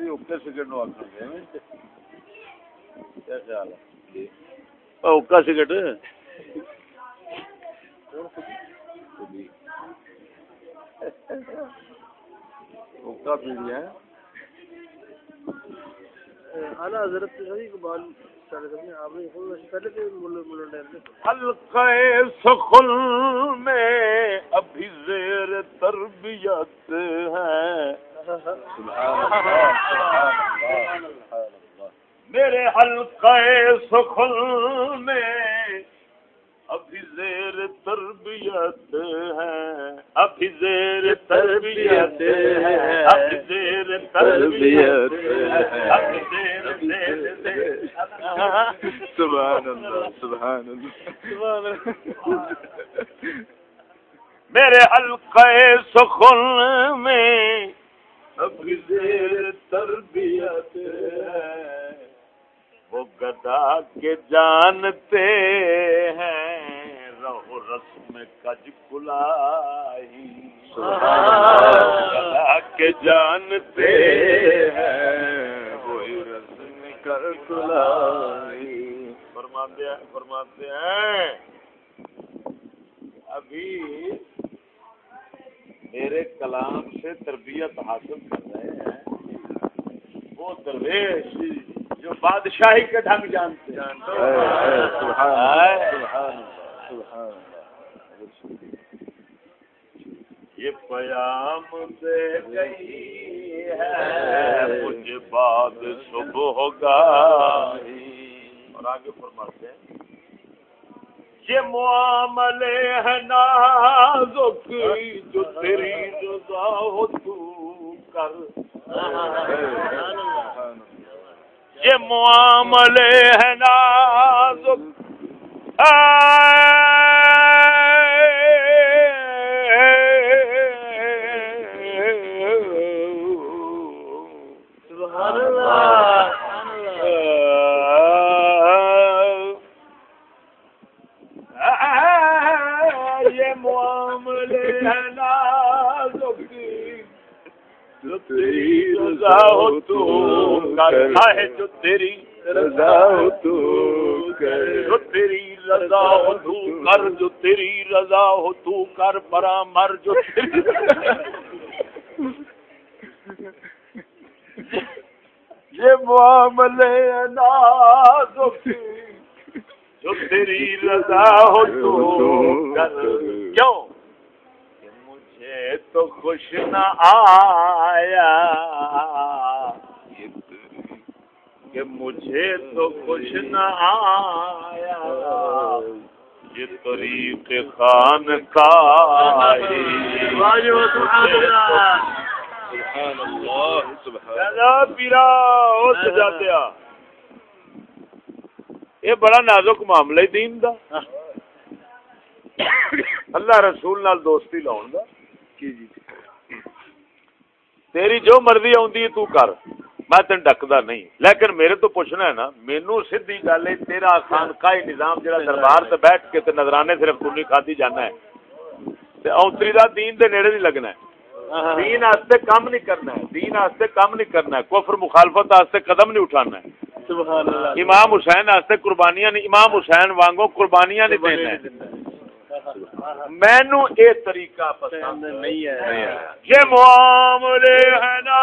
سی okay cigarette نو آخر گے کیا خیال ہے؟ اوکا سگریٹ؟ اوکا پی لیا ہے۔ اعلیٰ حضرت سے اقبال پہلے سے سبحان اللہ سبحان اللہ۔ میرے حلقہ سخن میں زیر تربیت وہ گدا کے جانتے ہیں۔ رہو رسم کج کلائی گدا کے جانتے ہیں وہی رسم فرماتے ہیں فرماتے ہیں۔ ابھی میرے کلام سے تربیت حاصل کر رہے ہیں۔ وہ درویش جو بادشاہی کے ڈھنگ جانتے ہیں۔ یہ پیام دے گئی ہے مجھے بعد صبح ہوگا اور آگے فرماتے ہیں، یہ معاملے ہیں نازک، جو تیری رضا ہو تو کر۔ یہ معاملے ہیں نازک معاملے جو تیری رضا ہو تو کرتا ہے جو تیری رضا ہو تو جو تیری رضا ہو تو کر۔ جو تیری رضا ہو تو کر۔ برا مر جو تیری یہ معاملے نازک جو تیری رضا ہو تو کر کیوں؟ مجھے تو خوش نہ آیا۔ کہ مجھے تو خوش نہ آیا۔ یہ طریق خان کا پیرا سجادیا یہ بڑا نازک معاملہ دین دا۔ اللہ رسول نال دوستی لاؤن دا۔ تیری جو مرضی آندی تو کر۔ میں تین ڈکدا نہیں۔ لیکن میرے تو پوچھنا ہے نا مینو سیدھی گل ہے تیرا خان کا نظام جڑا دربار تے بیٹھ کے تے نظرانے صرف تھی کھادی جانا ہے۔ تے اونتری دا دین دے نیڑے نہیں لگنا ہے۔ دین واسطے کام نہیں کرنا ہے۔ دین واسطے کام نہیں کرنا ہے۔ کفر مخالفت واسطے قدم نہیں اٹھانا ہے۔ امام حسین واسطے قربانیاں نہیں امام حسین وانگو قربانیاں نہیں دینا مینو اے طریقہ پسند نہیں ہے۔ یہ معاملے ہیں نا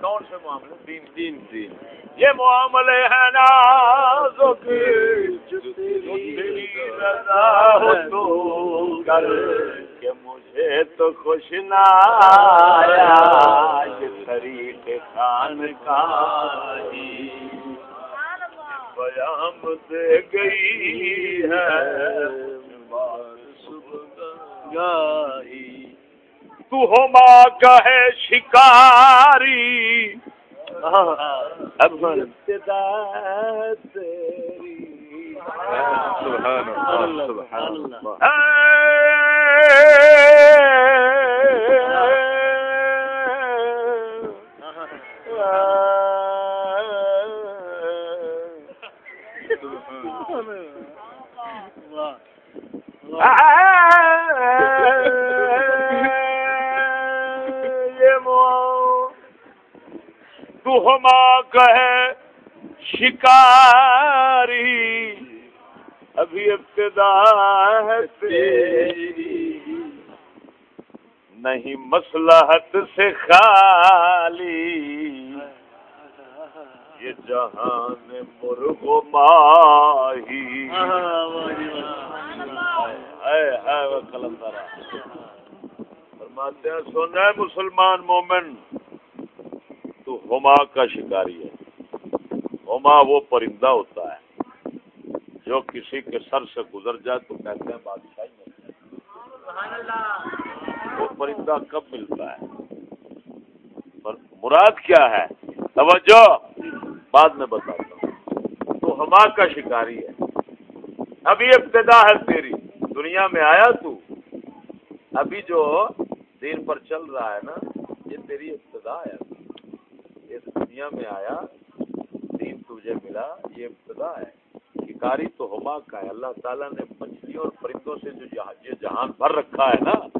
کون سے معاملے؟ دین۔ دین دین۔ یہ معاملے ہیں نا تیری رضا ہو تو کر۔ کہ مجھے تو خوش نہ آیا یہ طریق خان کا ہی پیام دے گئی ہے۔ تو ہو ماں کا ہے شکاری تیری سبحان اللہ سبحان اللہ کہے شکاری ابھی ابتدا ہے تیری۔ نہیں مسلحت سے خالی۔ یہ جہان مرغ ماہی۔ فرماتے ہیں سونا ہے مسلمان مومن، تو ہما کا شکاری ہے۔ ہما وہ پرندہ ہوتا ہے جو کسی کے سر سے گزر جائے تو کہتے ہیں، بادشاہی وہ پرندہ کب ملتا ہے؟ پر مراد کیا ہے؟ توجہ! بعد میں بتاتا ہوں۔ تو ہما کا شکاری ہے۔ ابھی ابتدا ہے تیری۔ دنیا میں آیا تو۔ ابھی جو دین پر چل رہا ہے نا، یہ تیری ابتدا ہے۔ اس دنیا میں آیا، دین تجھے ملا، یہ ابتدا ہے۔ شکاری تو ہما کا ہے۔ اللہ تعالیٰ نے مچھلیوں اور پرندوں سے جو یہ جہان بھر رکھا ہے نا،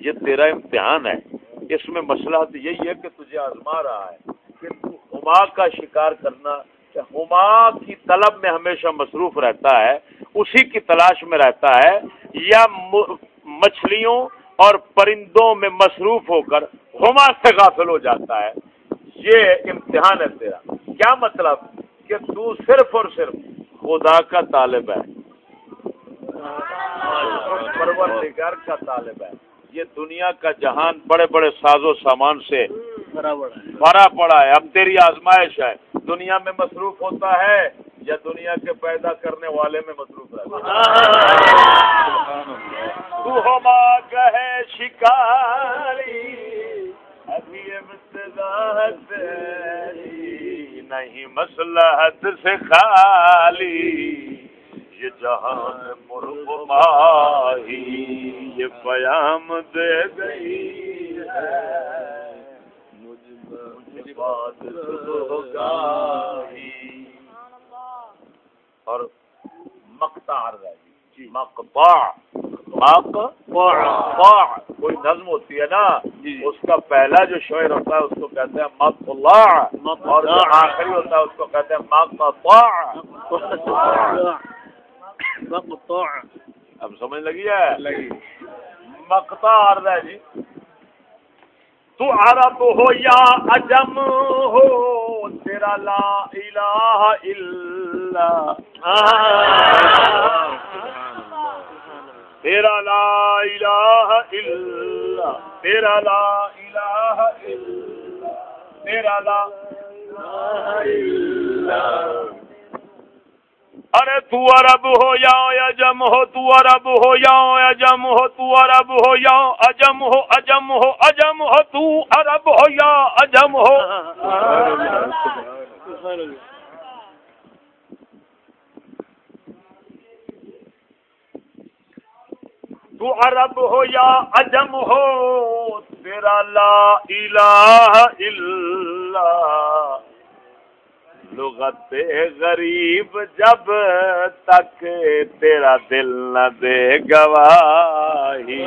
یہ تیرا امتحان ہے۔ اس میں مسئلہ تو یہی ہے کہ تجھے آزما رہا ہے کہ تو ہما کا شکار کرنا ہما کی طلب میں ہمیشہ مصروف رہتا ہے، اسی کی تلاش میں رہتا ہے، یا مچھلیوں اور پرندوں میں مصروف ہو کر ہما سے غافل ہو جاتا ہے۔ یہ امتحان ہے تیرا۔ کیا مطلب؟ کہ تو صرف اور صرف خدا کا طالب ہے۔ پروردگار کا طالب ہے۔ یہ دنیا کا جہان بڑے بڑے ساز و سامان سے بھرا پڑا ہے۔ اب تیری آزمائش ہے۔ دنیا میں مصروف ہوتا ہے یا دنیا کے پیدا کرنے والے میں مصروف رہتا ہے؟ شکاری ابھی نہیں مسلحت سے خالی، یہ جہان مرغ ماہی، یہ پیام دے گئی مجھ بات اور مکتا جی کوئی نظم ہوتی ہے نا اس کا پہلا جو شعر ہوتا ہے اس کو کہتے ہیں مق اور جو آخری ہوتا ہے اس کو کہتے ہیں اب سمجھ لگی ہے؟ مکتا عرض ہے جی. تو عرب ہو یا عجم ہو تیرا لا الہ الا تیرا لا الہ الا تیرا لا الہ الا تیرا لا ارے تو عرب ہو یا اجم ہو، تو عرب ہو یا اجم ہو، تو عرب ہو یا اجم ہو اجم ہو اجم ہو، تو عرب ہو یا اجم ہو۔ تو عرب ہو یا عجم ہو، تیرا لا الہ الا لغت غریب جب تک تیرا دل نہ دے گواہی۔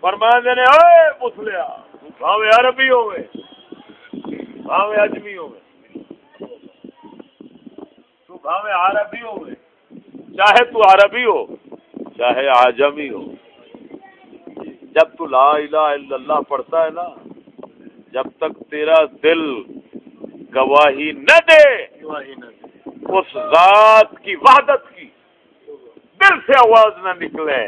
فرمان دینے اے مسلیا بھاوے عربی ہوئے، بھاوے اجمی ہوئے۔ بھاوے عربی ہو چاہے تو عربی ہو چاہے آجمی ہو۔ جب تو لا الہ الا اللہ پڑھتا ہے نا جب تک تیرا دل گواہی نہ دے۔ اس ذات کی وحدت کی دل سے آواز نہ نکلے۔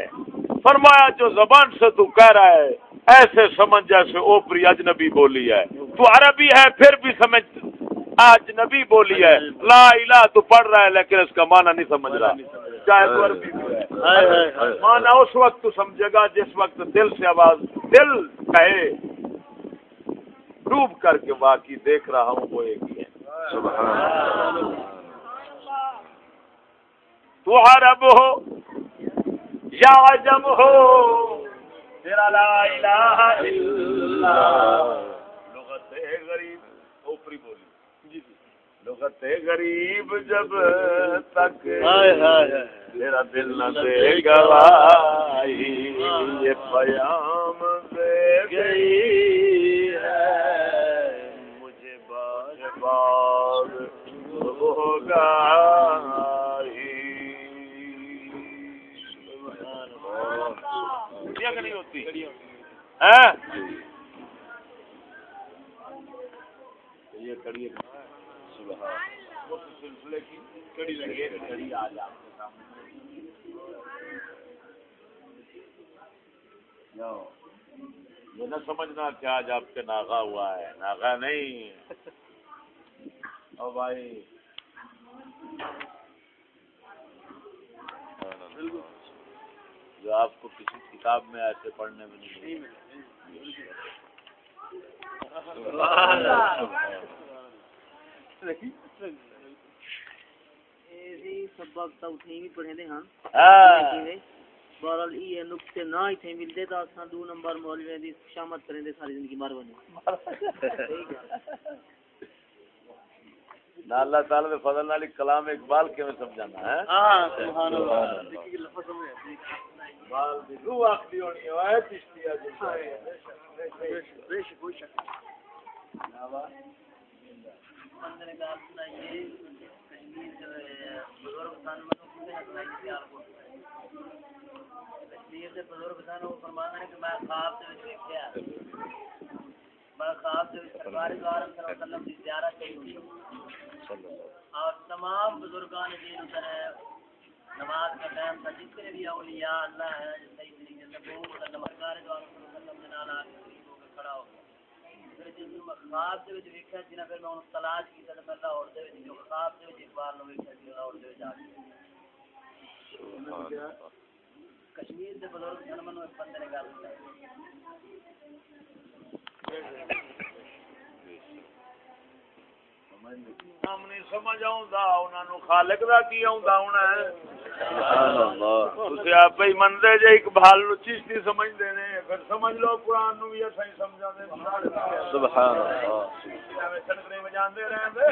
فرمایا جو زبان سے تو کہہ رہا ہے ایسے سمجھ جیسے اوپری اجنبی بولی ہے۔ تو عربی ہے پھر بھی سمجھ آج نبی بولی ہے لا الہ تو پڑھ رہا ہے لیکن اس کا معنی نہیں سمجھ رہا۔ چاہے تو عربی معنی اس وقت تو سمجھے گا جس وقت دل سے آواز دل کہے۔ ڈوب کر کے باقی دیکھ رہا ہوں وہ ایک ہی ہے۔ تو عرب ہو یا عجم ہو تیرا لا الہ الا لغت غریب اوپری بولی۔ لغت غریب جب تک میرا دل نہ دے گواہی یہ پیام دے گئی ہے۔ مجھے بار بار ہوگا۔ نہیں ہوتی۔ ہاں۔ یہ کڑی سلسلے کی کڑی لگی کڑی آ جا یہ نہ سمجھنا کہ آج آپ کے ناغا ہوا ہے۔ ناغا نہیں۔ او بھائی۔ جو آپ کو کسی کتاب میں ایسے پڑھنے میں نہیں ملے۔ سبق اٹھیں بھی پڑھے دے ہاں ہاں بہرحال یہ نقطے نہ ہی ملتے تو اساں دو نمبر مولوی دی شامت کریں دے ساری زندگی مار بنے نہ اللہ تعالی دے فضل نال کلام اقبال کے میں سمجھانا ہے ہاں سبحان اللہ دیکھی لفظ سمجھ اقبال دی روح اخدی ہونی ہے چشتیا جی بے شک کوئی شک بندے نے اور تمام بزرگان دین اتر نماز کا ٹائم تھا جتنے بھی اولیاء اللہ ہے صحیح طریقے سے وہ سرکار دو عالم صلی اللہ علیہ وسلم کے نال آ کے قریب ہو کے کھڑا ہو گیا پھر جس میں خواب دے وچ ویکھیا جنہ پھر میں انہوں تلاش کیتا تے میں لاہور دے وچ جو خواب دے وچ اقبال نو ویکھیا سی لاہور دے وچ آ کے کشمیر دے بزرگ سن منو ایک بندے نے گل بتائی ہم نہیں سمجھ آؤندا انہاں نو خالق دا کی ہونا ہے؟ تسی آپ ہی مندے جے اقبال نو چشتی سمجھدے نے۔ پھر سمجھ لو قرآن نو بھی اساں ہی سمجھا دے سبحان اللہ ایویں سنگرے وجاندے رہندے